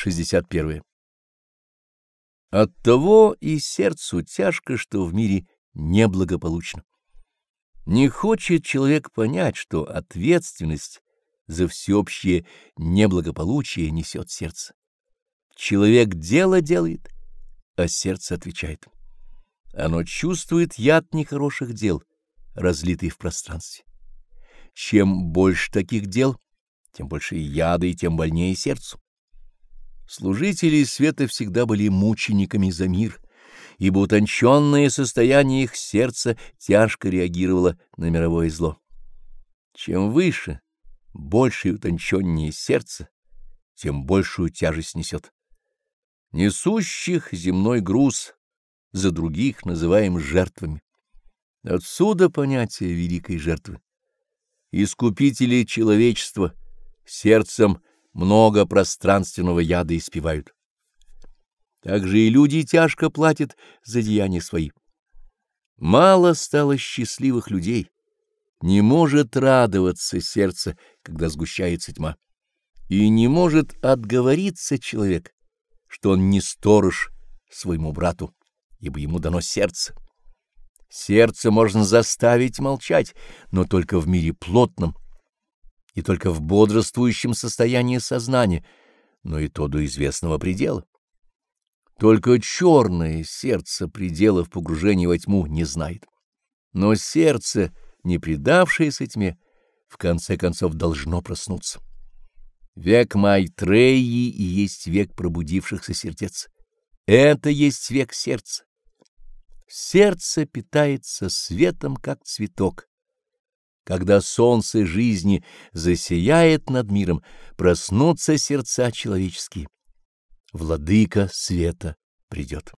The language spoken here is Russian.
61. Оттого и сердцу тяжко, что в мире неблагополучно. Не хочет человек понять, что ответственность за всеобщее неблагополучие несет сердце. Человек дело делает, а сердце отвечает. Оно чувствует яд нехороших дел, разлитый в пространстве. Чем больше таких дел, тем больше яда и тем больнее сердцу. Служители света всегда были мучениками за мир, ибо утонченное состояние их сердца тяжко реагировало на мировое зло. Чем выше, больше и утонченнее сердце, тем большую тяжесть несет. Несущих земной груз за других называем жертвами. Отсюда понятие великой жертвы. Искупители человечества сердцем много пространственного яда испивают. Также и люди тяжко платят за деяния свои. Мало стало счастливых людей. Не может радоваться сердце, когда сгущается тьма. И не может отговориться человек, что он не сторож своему брату, ибо ему дано сердце. Сердце можно заставить молчать, но только в мире плотном, и только в бодрствующем состоянии сознания, но и то до известного предела. Только черное сердце пределов погружения во тьму не знает. Но сердце, не предавшееся тьме, в конце концов должно проснуться. Век Майтреи и есть век пробудившихся сердец. Это есть век сердца. Сердце питается светом, как цветок, когда солнце жизни засияет над миром, проснутся сердца человеческие. Владыка света придет.